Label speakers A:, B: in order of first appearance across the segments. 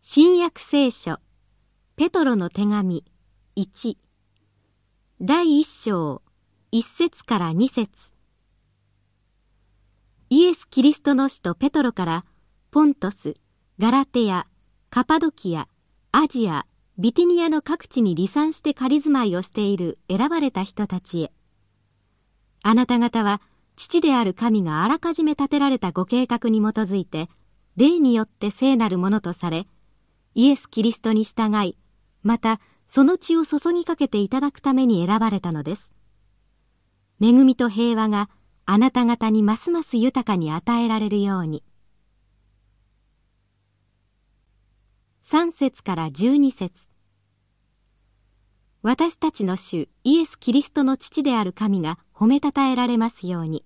A: 新約聖書ペトロの手紙1第1章1節から2節イエス・キリストの使徒ペトロからポントス、ガラテヤ、カパドキア、アジア、ビティニアの各地に離散して仮住まいをしている選ばれた人たちへ。あなた方は父である神があらかじめ立てられたご計画に基づいて、霊によって聖なるものとされ、イエス・キリストに従い、またその血を注ぎかけていただくために選ばれたのです。恵みと平和があなた方にますます豊かに与えられるように。3節から12節私たちの主イエス・キリストの父である神が褒めたたえられますように。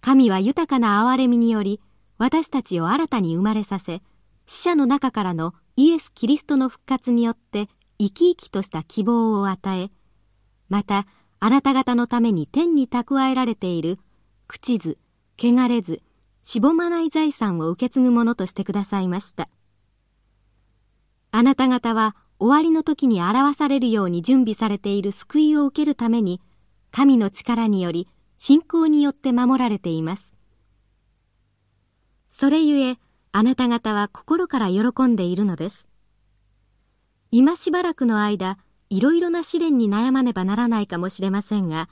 A: 神は豊かな憐れみにより私たちを新たに生まれさせ、死者の中からのイエス・キリストの復活によって生き生きとした希望を与え、またあなた方のために天に蓄えられている口図、汚れず、しぼまない財産を受け継ぐものとしてくださいました。あなた方は終わりの時に表されるように準備されている救いを受けるために、神の力により信仰によって守られています。それゆえ、あなた方は心から喜んでいるのです。今しばらくの間、いろいろな試練に悩まねばならないかもしれませんが、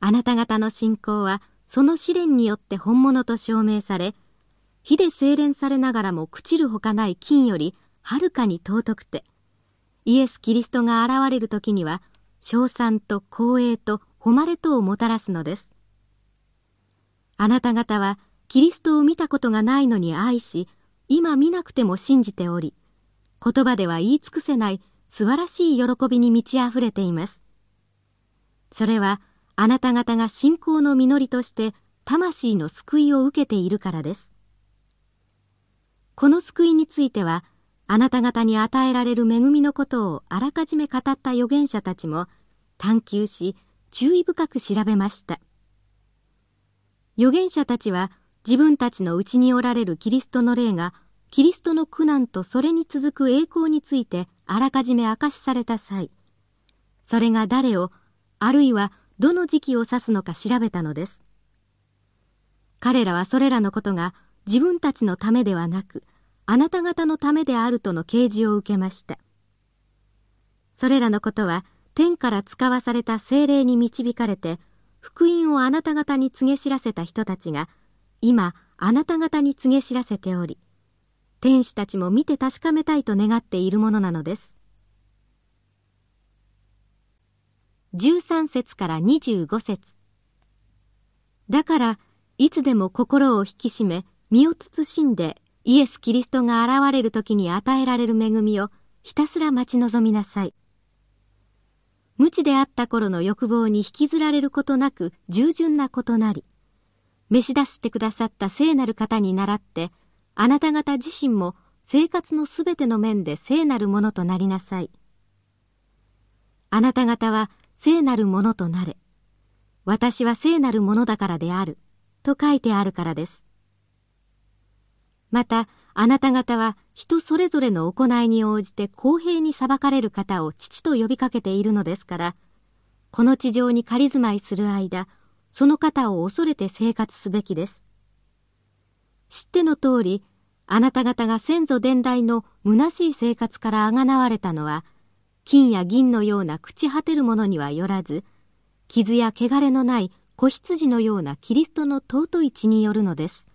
A: あなた方の信仰はその試練によって本物と証明され、火で精錬されながらも朽ちるほかない金よりはるかに尊くて、イエス・キリストが現れる時には、称賛と光栄と誉れとをもたらすのです。あなた方はキリストを見たことがないのに愛し、今見なくても信じており、言葉では言い尽くせない素晴らしい喜びに満ち溢れています。それはあなた方が信仰の実りとして魂の救いを受けているからです。この救いについては、あなた方に与えられる恵みのことをあらかじめ語った預言者たちも探求し注意深く調べました。預言者たちは自分たちのうちにおられるキリストの霊が、キリストの苦難とそれに続く栄光についてあらかじめ明かしされた際、それが誰を、あるいはどの時期を指すのか調べたのです。彼らはそれらのことが自分たちのためではなく、あなた方のためであるとの啓示を受けました。それらのことは天から使わされた精霊に導かれて、福音をあなた方に告げ知らせた人たちが今あなた方に告げ知らせており天使たちも見て確かめたいと願っているものなのです。13節から25節。だからいつでも心を引き締め身を慎んでイエス・キリストが現れる時に与えられる恵みをひたすら待ち望みなさい。無知であった頃の欲望に引きずられることなく従順なことなり召し出してくださった聖なる方に倣って、あなた方自身も生活のすべての面で聖なるものとなりなさい。あなた方は聖なるものとなれ。私は聖なるものだからである。と書いてあるからです。また、あなた方は人それぞれの行いに応じて公平に裁かれる方を父と呼びかけているのですから、この地上に仮住まいする間、その方を恐れて生活すべきです。知っての通り、あなた方が先祖伝来の虚しい生活からあがなわれたのは、金や銀のような朽ち果てるものにはよらず、傷や汚れのない子羊のようなキリストの尊い血によるのです。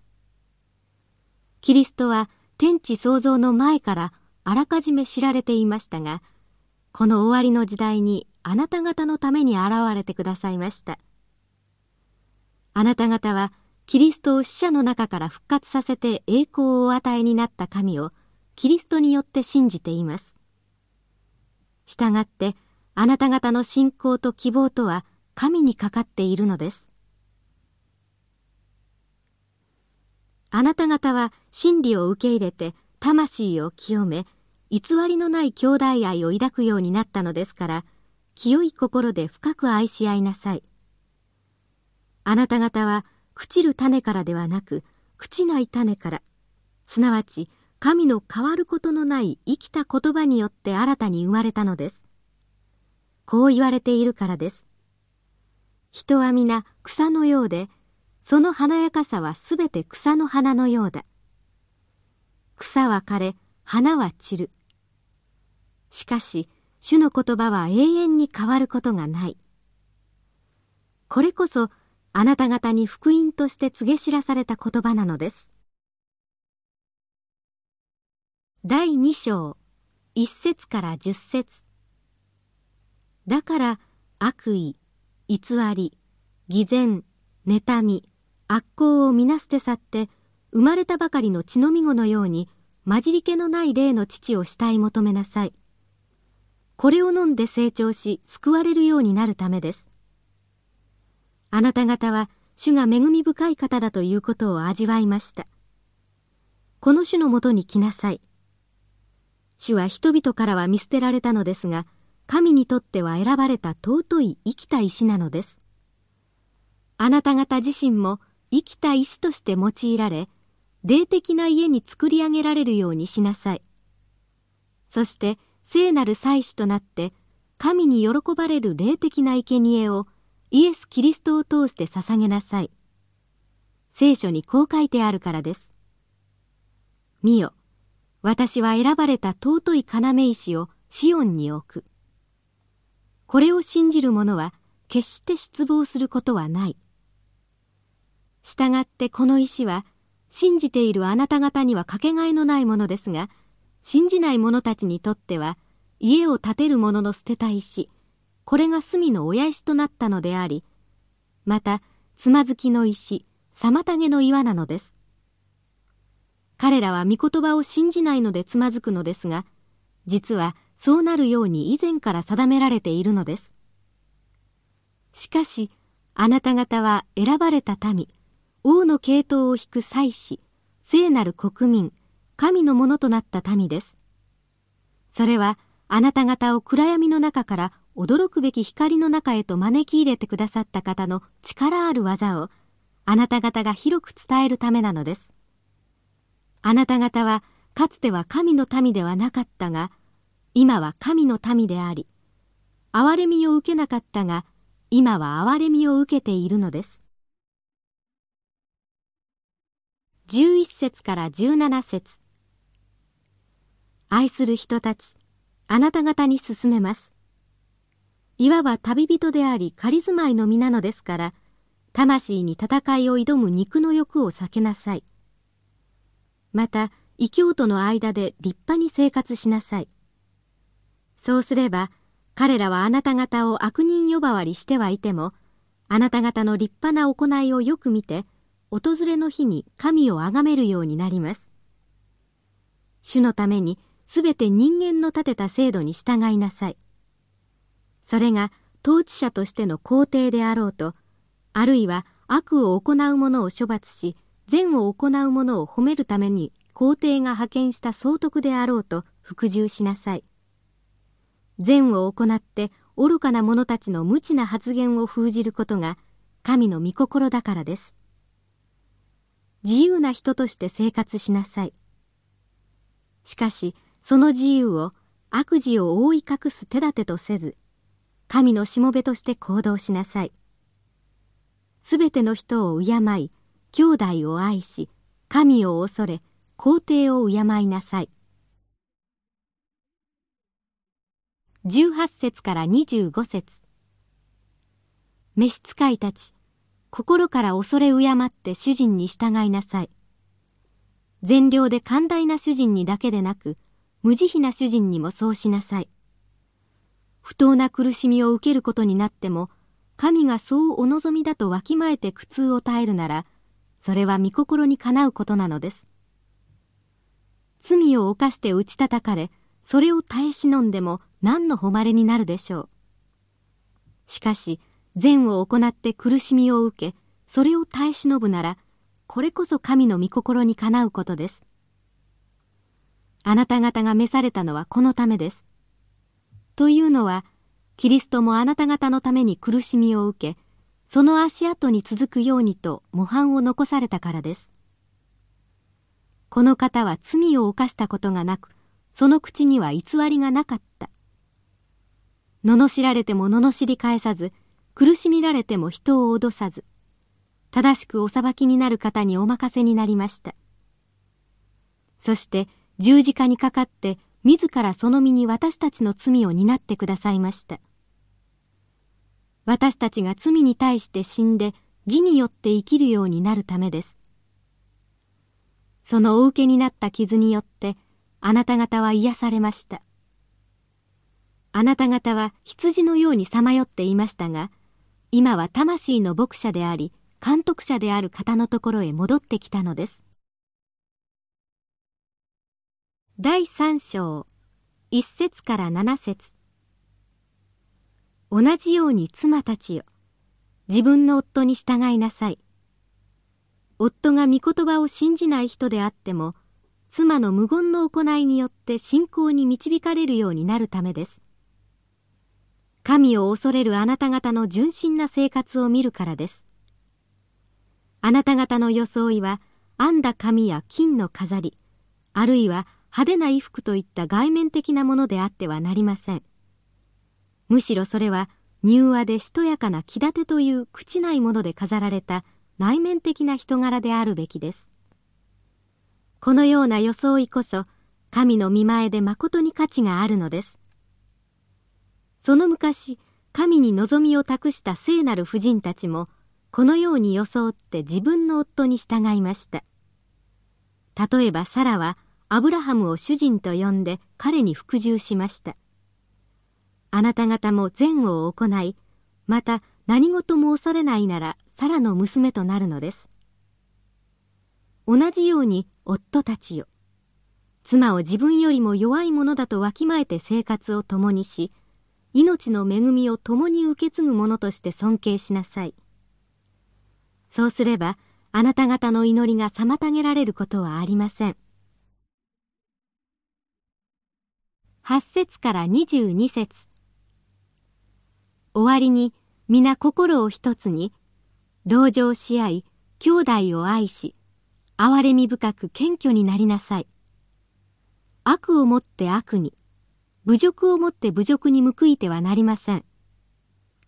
A: キリストは天地創造の前からあらかじめ知られていましたが、この終わりの時代にあなた方のために現れてくださいました。あなた方はキリストを死者の中から復活させて栄光をお与えになった神をキリストによって信じています。したがってあなた方の信仰と希望とは神にかかっているのです。あなた方は真理を受け入れて魂を清め、偽りのない兄弟愛を抱くようになったのですから、清い心で深く愛し合いなさい。あなた方は朽ちる種からではなく朽ちない種からすなわち神の変わることのない生きた言葉によって新たに生まれたのです。こう言われているからです。人は皆草のようで、その華やかさはすべて草の花のようだ。草は枯れ、花は散る。しかし、主の言葉は永遠に変わることがない。これこそ、あなた方に福音として告げ知らされた言葉なのです。第二章、一節から十節だから、悪意、偽り、偽善、妬み、悪行をみな捨て去って、生まれたばかりの血のみ子のように、混じり気のない霊の父を慕い求めなさい。これを飲んで成長し、救われるようになるためです。あなた方は、主が恵み深い方だということを味わいました。この主のもとに来なさい。主は人々からは見捨てられたのですが、神にとっては選ばれた尊い生きた石なのです。あなた方自身も生きた石として用いられ、霊的な家に作り上げられるようにしなさい。そして聖なる祭司となって、神に喜ばれる霊的な生贄をイエス・キリストを通して捧げなさい。聖書にこう書いてあるからです。見よ、私は選ばれた尊い要石をシオンに置く。これを信じる者は決して失望することはない。したがってこの石は信じているあなた方にはかけがえのないものですが、信じない者たちにとっては、家を建てる者の捨てた石、これが隅の親石となったのであり、また、つまずきの石、妨げの岩なのです。彼らは御言葉を信じないのでつまずくのですが、実はそうなるように以前から定められているのです。しかし、あなた方は選ばれた民、王の系統を引く祭司、聖なる国民、神のものとなった民です。それは、あなた方を暗闇の中から驚くべき光の中へと招き入れてくださった方の力ある技を、あなた方が広く伝えるためなのです。あなた方は、かつては神の民ではなかったが、今は神の民であり、憐れみを受けなかったが、今は憐れみを受けているのです。11節から17節愛する人たち、あなた方に進めます。いわば旅人であり仮住まいの身なのですから、魂に戦いを挑む肉の欲を避けなさい。また、異教徒の間で立派に生活しなさい。そうすれば、彼らはあなた方を悪人呼ばわりしてはいても、あなた方の立派な行いをよく見て、訪れの日に神を崇めるようになります。主のためにすべて人間の立てた制度に従いなさい。それが統治者としての皇帝であろうと、あるいは悪を行う者を処罰し、善を行う者を褒めるために皇帝が派遣した総督であろうと服従しなさい。善を行って愚かな者たちの無知な発言を封じることが神の御心だからです。自由な人として生活しなさい。しかし、その自由を悪事を覆い隠す手立てとせず、神のしもべとして行動しなさい。すべての人を敬い、兄弟を愛し、神を恐れ、皇帝を敬いなさい。18節から25節召使いたち、心から恐れ敬って主人に従いなさい。善良で寛大な主人にだけでなく、無慈悲な主人にもそうしなさい。不当な苦しみを受けることになっても、神がそうお望みだとわきまえて苦痛を耐えるなら、それは御心にかなうことなのです。罪を犯して打ち叩かれ、それを耐え忍んでも何の誉れになるでしょう。しかし、善を行って苦しみを受け、それを耐え忍ぶなら、これこそ神の御心にかなうことです。あなた方が召されたのはこのためです。というのは、キリストもあなた方のために苦しみを受け、その足跡に続くようにと模範を残されたからです。この方は罪を犯したことがなく、その口には偽りがなかった。罵られても罵り返さず、苦しみられても人を脅さず、正しくお裁きになる方にお任せになりました。そして十字架にかかって自らその身に私たちの罪を担ってくださいました。私たちが罪に対して死んで義によって生きるようになるためです。そのお受けになった傷によってあなた方は癒されました。あなた方は羊のようにさまよっていましたが、今は魂の牧者であり、監督者である方のところへ戻ってきたのです。第三章、一節から七節同じように妻たちよ、自分の夫に従いなさい。夫が御言葉を信じない人であっても、妻の無言の行いによって信仰に導かれるようになるためです。神を恐れるあなた方の純真な生活を見るからです。あなた方の装いは編んだ紙や金の飾り、あるいは派手な衣服といった外面的なものであってはなりません。むしろそれは柔和でしとやかな気立てという朽ちないもので飾られた内面的な人柄であるべきです。このような装いこそ神の見前で誠に価値があるのです。その昔、神に望みを託した聖なる婦人たちも、このように装って自分の夫に従いました。例えばサラは、アブラハムを主人と呼んで彼に服従しました。あなた方も善を行い、また何事も恐れないならサラの娘となるのです。同じように夫たちよ。妻を自分よりも弱いものだとわきまえて生活を共にし、命の恵みを共に受け継ぐ者として尊敬しなさい。そうすれば、あなた方の祈りが妨げられることはありません。8節から22節終わりに皆心を一つに、同情し合い、兄弟を愛し、憐れみ深く謙虚になりなさい。悪をもって悪に、侮辱をもって侮辱に報いてはなりません。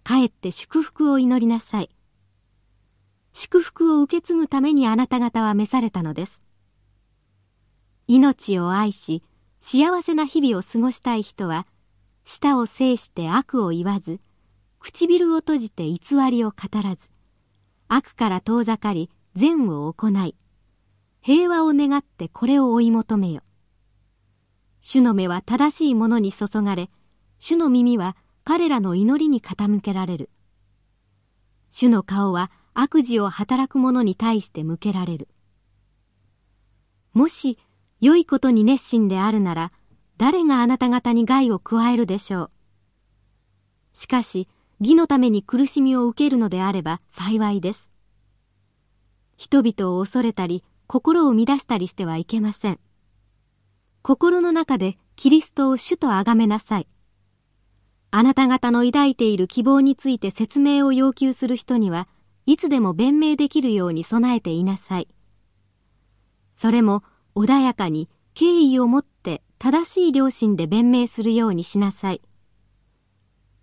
A: かえって祝福を祈りなさい。祝福を受け継ぐためにあなた方は召されたのです。命を愛し、幸せな日々を過ごしたい人は、舌を制して悪を言わず、唇を閉じて偽りを語らず、悪から遠ざかり善を行い、平和を願ってこれを追い求めよ。主の目は正しいものに注がれ、主の耳は彼らの祈りに傾けられる。主の顔は悪事を働く者に対して向けられる。もし良いことに熱心であるなら、誰があなた方に害を加えるでしょう。しかし、義のために苦しみを受けるのであれば幸いです。人々を恐れたり、心を乱したりしてはいけません。心の中でキリストを主と崇めなさい。あなた方の抱いている希望について説明を要求する人にはいつでも弁明できるように備えていなさい。それも穏やかに敬意を持って正しい良心で弁明するようにしなさい。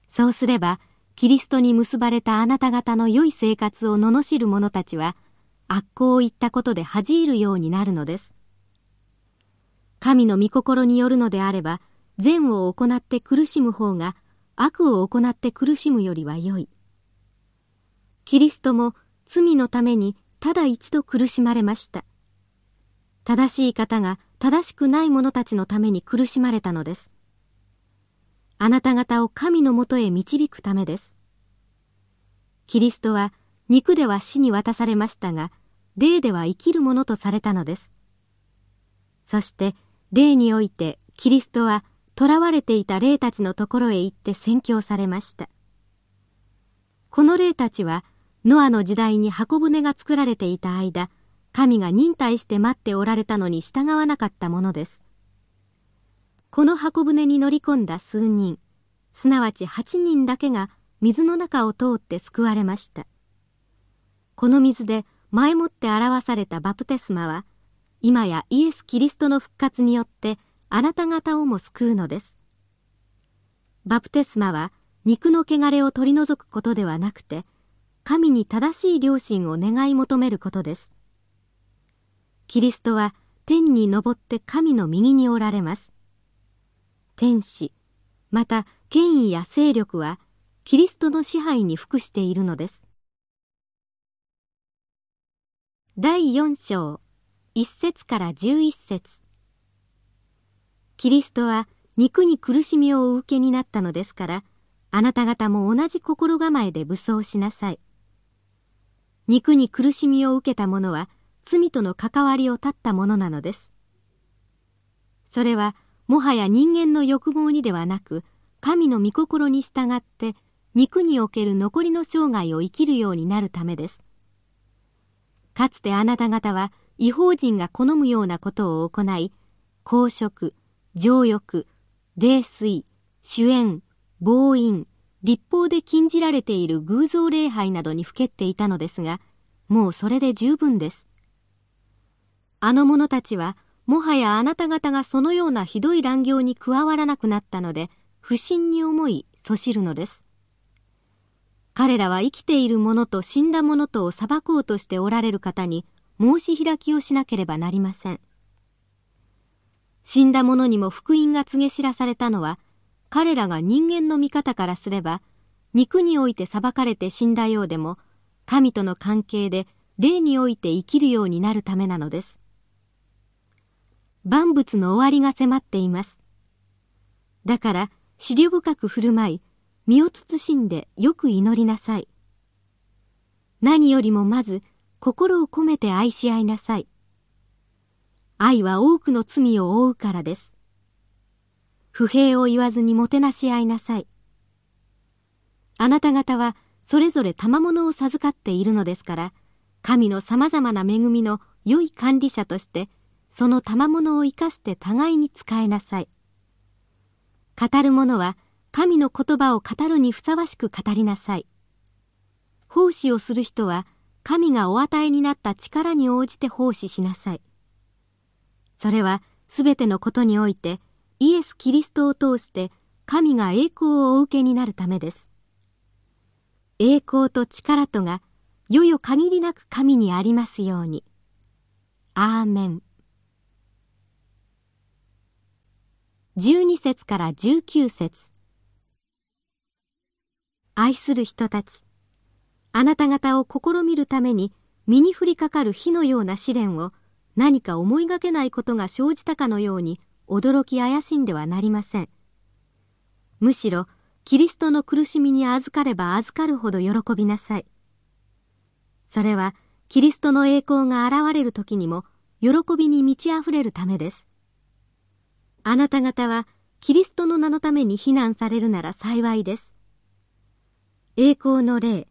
A: そうすれば、キリストに結ばれたあなた方の良い生活を罵る者たちは、悪行を言ったことで恥じるようになるのです。神の御心によるのであれば、善を行って苦しむ方が悪を行って苦しむよりは良い。キリストも罪のためにただ一度苦しまれました。正しい方が正しくない者たちのために苦しまれたのです。あなた方を神のもとへ導くためです。キリストは肉では死に渡されましたが、霊では生きるものとされたのです。そして霊においてキリストは囚われていた霊たちのところへ行って宣教されました。この霊たちはノアの時代に箱舟が作られていた間、神が忍耐して待っておられたのに従わなかったものです。この箱舟に乗り込んだ数人、すなわち8人だけが水の中を通って救われました。この水で前もって表されたバプテスマは、今やイエス・キリストの復活によってあなた方をも救うのです。バプテスマは肉の汚れを取り除くことではなくて、神に正しい良心を願い求めることです。キリストは天に昇って神の右におられます。天使、また権威や勢力はキリストの支配に服しているのです。第4章、1節から11節キリストは肉に苦しみをお受けになったのですから、あなた方も同じ心構えで武装しなさい。肉に苦しみを受けた者は罪との関わりを断ったものなのです。それはもはや人間の欲望にではなく、神の御心に従って肉における残りの生涯を生きるようになるためです。かつてあなた方は違法人が好むようなことを行い、公職、情欲、泥酔、主演、暴飲、立法で禁じられている偶像礼拝などにふけっていたのですが、もうそれで十分です。あの者たちはもはやあなた方がそのようなひどい乱行に加わらなくなったので、不審に思い、そしるのです。彼らは生きている者と死んだ者とを裁こうとしておられる方に申し開きをしなければなりません。死んだ者にも福音が告げ知らされたのは、彼らが人間の見方からすれば、肉において裁かれて死んだようでも、神との関係で霊において生きるようになるためなのです。万物の終わりが迫っています。だから、思慮深く振る舞い、身を慎んでよく祈りなさい。何よりもまず、心を込めて愛し合いなさい。愛は多くの罪を負うからです。不平を言わずにもてなし合いなさい。あなた方はそれぞれ賜物を授かっているのですから、神の様々な恵みの良い管理者としてその賜物を生かして互いに使えなさい。語る者は神の言葉を語るにふさわしく語りなさい。奉仕をする人は神がお与えになった力に応じて奉仕しなさい。それはすべてのことにおいてイエス・キリストを通して神が栄光をお受けになるためです。栄光と力とがよよ限りなく神にありますように。アーメン。12節から19節愛する人たち、あなた方を試みるために身に降りかかる火のような試練を何か思いがけないことが生じたかのように驚き怪しんではなりません。むしろ、キリストの苦しみに預かれば預かるほど喜びなさい。それは、キリストの栄光が現れる時にも、喜びに満ち溢れるためです。あなた方はキリストの名のために非難されるなら幸いです。栄光の霊、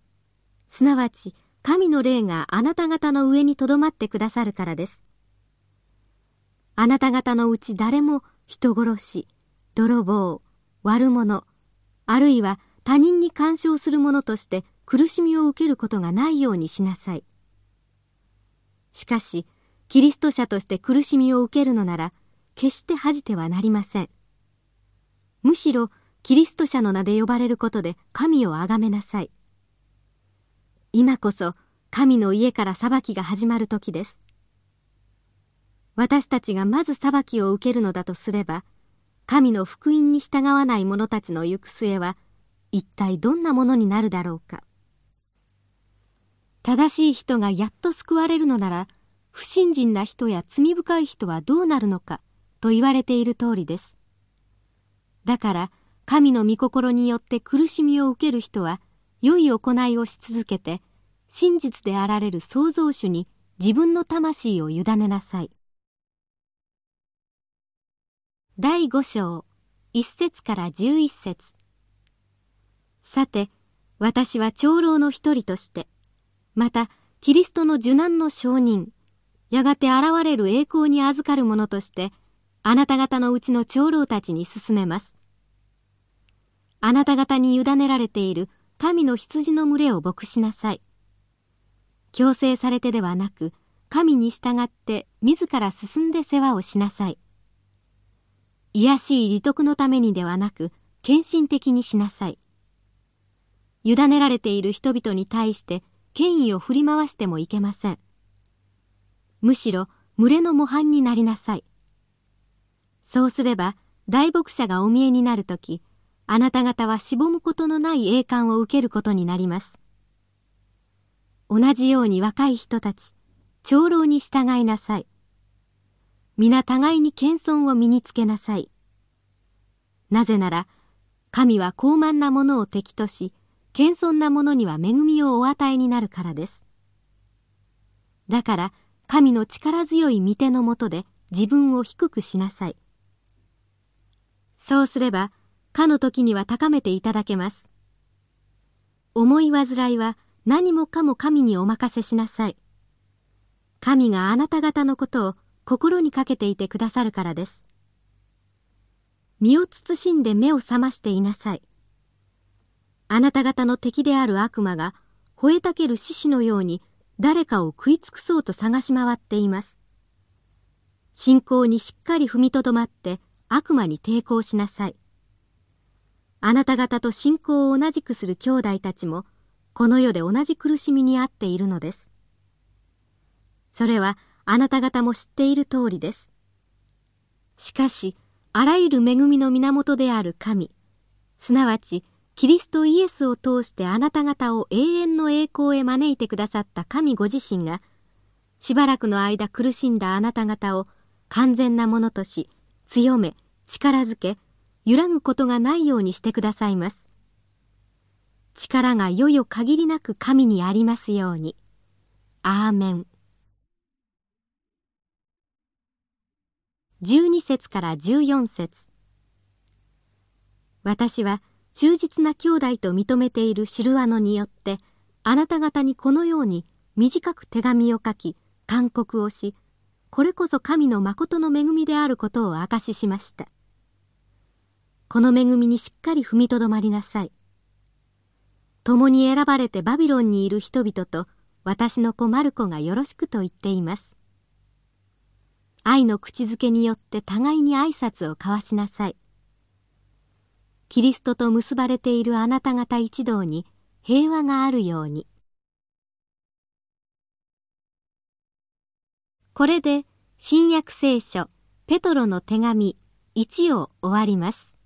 A: すなわち神の霊があなた方の上にとどまってくださるからです。あなた方のうち誰も人殺し、泥棒、悪者、あるいは他人に干渉する者として苦しみを受けることがないようにしなさい。しかし、キリスト者として苦しみを受けるのなら、決して恥じてはなりません。むしろ、キリスト者の名で呼ばれることで神を崇めなさい。今こそ、神の家から裁きが始まる時です。私たちがまず裁きを受けるのだとすれば、神の福音に従わない者たちの行く末は、一体どんなものになるだろうか。正しい人がやっと救われるのなら、不信心な人や罪深い人はどうなるのか。と言われている通りです。だから、神の御心によって苦しみを受ける人は、良い行いをし続けて、真実であられる創造主に自分の魂を委ねなさい。第五章、一節から十一節。さて、私は長老の一人として、また、キリストの受難の証人、やがて現れる栄光に預かる者として、あなた方のうちの長老たちに進めます。あなた方に委ねられている神の羊の群れを牧しなさい。強制されてではなく、神に従って自ら進んで世話をしなさい。卑しい利得のためにではなく、献身的にしなさい。委ねられている人々に対して権威を振り回してもいけません。むしろ群れの模範になりなさい。そうすれば大牧者がお見えになるとき、あなた方はしぼむことのない栄冠を受けることになります。同じように若い人たち、長老に従いなさい。皆互いに謙遜を身につけなさい。なぜなら、神は高慢なものを敵とし、謙遜な者には恵みをお与えになるからです。だから、神の力強い御手のもとで自分を低くしなさい。そうすれば、かの時には高めていただけます。思い煩いは何もかも神にお任せしなさい。神があなた方のことを心にかけていてくださるからです。身を慎んで目を覚ましていなさい。あなた方の敵である悪魔が吠えたける獅子のように誰かを食い尽くそうと探し回っています。信仰にしっかり踏みとどまって悪魔に抵抗しなさい。あなた方と信仰を同じくする兄弟たちもこの世で同じ苦しみにあっているのです。それはあなた方も知っている通りです。しかし、あらゆる恵みの源である神、すなわち、キリストイエスを通してあなた方を永遠の栄光へ招いてくださった神ご自身が、しばらくの間苦しんだあなた方を完全なものとし、強め、力づけ、揺らぐことがないようにしてくださいます。力がよよ限りなく神にありますように。アーメン。12節から14節私は忠実な兄弟と認めているシルワノによってあなた方にこのように短く手紙を書き勧告をしこれこそ神の誠の恵みであることを証ししましたこの恵みにしっかり踏みとどまりなさい共に選ばれてバビロンにいる人々と私の子マルコがよろしくと言っています。愛の口づけによって互いに挨拶を交わしなさい。キリストと結ばれているあなた方一同に平和があるように。これで新約聖書ペトロの手紙1を終わります。